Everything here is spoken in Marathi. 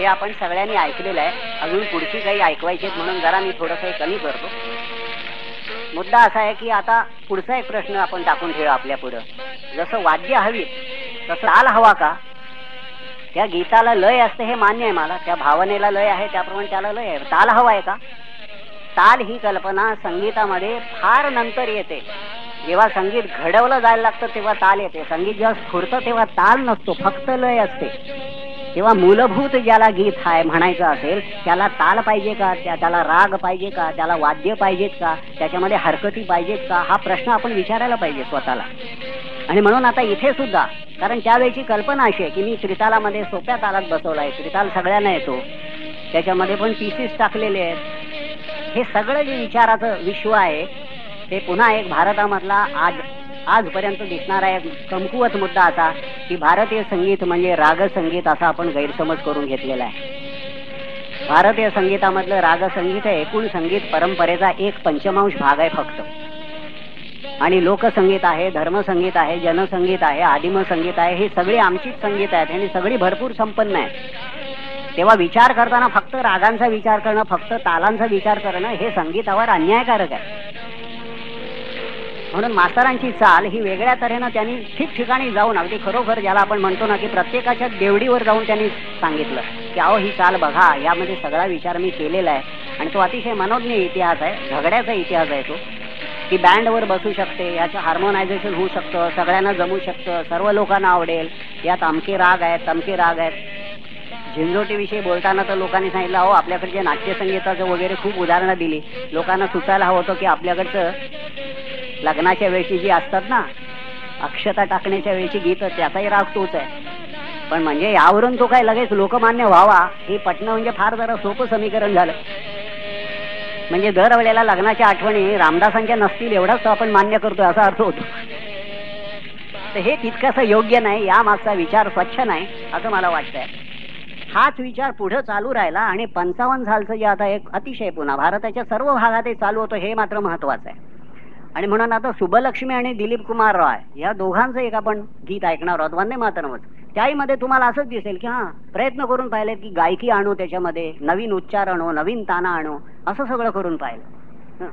हे आपण सगळ्यांनी ऐकलेलं आहे. अजून पुढची काही ऐकवायची म्हणून जरा मी थोडंसं कमी करतो. मुद्दा असा आहे की आता पुढचा एक प्रश्न आपण टाकून ठेवू आपल्या पुढं. जसं वाद्य हवी तसं ताल हवा का? त्या गीताला लय असते हे मान्य आहे मला. त्या भावनेला लय आहे त्याप्रमाणे त्याला लय आहे. ताल हवा आहे का? ताल ही कल्पना संगीतामध्ये फार नंतर येते. जेव्हा संगीत घडवलं जायला लागतं तेव्हा ताल येते. संगीत जेव्हा स्फुरतं तेव्हा ताल नसतो. फक्त लय असते. तेव्हा मूलभूत ज्याला गीत हाय म्हणायचं असेल त्याला ताल पाहिजे का? त्या त्याला राग पाहिजे का? त्याला वाद्य पाहिजेत का? त्याच्यामध्ये हरकती पाहिजेत का? हा प्रश्न आपण विचारायला पाहिजे स्वतःला. आणि म्हणून आता इथे सुद्धा कारण त्यावेळेची कल्पना अशी आहे की मी त्रितालामध्ये सोप्या तालात बसवला आहे त्रिताल सगळ्यांना येतो. त्याच्यामध्ये पण पीसीस टाकलेले आहेत. हे सगळं जे विचाराचं विश्व आहे ते पुन्हा एक भारतामधला आज आजपर्यंत दिसणारा एक कमकुवत मुद्दा असा की भारतीय संगीत म्हणजे रागसंगीत असा आपण गैरसमज करून घेतलेला आहे. भारतीय संगीतामधलं रागसंगीत हे एकूण संगीत परंपरेचा एक पंचमांश भाग आहे फक्त. आणि लोकसंगीत आहे धर्मसंगीत आहे जनसंगीत आहे आदिम संगीत आहे ही सगळी आमचीच संगीत आहेत आणि सगळी भरपूर संपन्न आहेत तेव्हा विचार करताना फक्त रागांचा विचार करणं फक्त तालांचा विचार करणं हे संगीतावर अन्यायकारक आहे. म्हणून मास्तरांची चाल ही वेगळ्या तऱ्हेनं त्यांनी ठिकठिकाणी जाऊन अगदी खरोखर ज्याला आपण म्हणतो ना की प्रत्येकाच्या देवडीवर जाऊन त्यांनी सांगितलं की अहो ही चाल बघा यामध्ये सगळा विचार मी केलेला आहे. आणि तो अतिशय मनोज्ञ इतिहास आहे झगड्याचा इतिहास आहे तो की बँडवर बसू शकते याचं हार्मोनायझेशन होऊ शकतं सगळ्यांना जमू शकतं सर्व लोकांना आवडेल यात अमके राग आहेत तमके राग आहेत. झिंझोटीविषयी बोलताना तर लोकांनी सांगितलं अहो आपल्याकडचे नाट्यसंगीताचं वगैरे खूप उदाहरणं दिली लोकांना सुचायला हवं होतं की आपल्याकडचं लग्नाच्या वेळची जी असतात ना अक्षता टाकण्याच्या वेळची गीत त्याचाही राग तोच आहे. पण म्हणजे यावरून तो काय लगेच लोकमान्य व्हावा हे पटणं म्हणजे फार जरा सोपं समीकरण झालं. म्हणजे दरवेळेला लग्नाच्या आठवणी रामदासांच्या नसतील एवढाच तो आपण मान्य करतोय असा अर्थ होतो. तर हे तितकंसं योग्य नाही या मागचा विचार स्वच्छ नाही असं मला वाटतंय. हाच विचार पुढे चालू राहिला आणि पंचावन्न सालचं जे आता एक अतिशय पुन्हा भारताच्या सर्व भागात चालू होतं हे मात्र महत्वाचं आहे. आणि म्हणून आता सुबलक्ष्मी आणि दिलीप कुमार रॉय या दोघांचं एक आपण गीत ऐकणार आहोत. वंदे मातरमच त्याहीमध्ये तुम्हाला असंच दिसेल की हा प्रयत्न करून पाहिले की गायकी आणू त्याच्यामध्ये नवीन उच्चार आणू नवीन ताना आणू असं सगळं करून पाहिलं.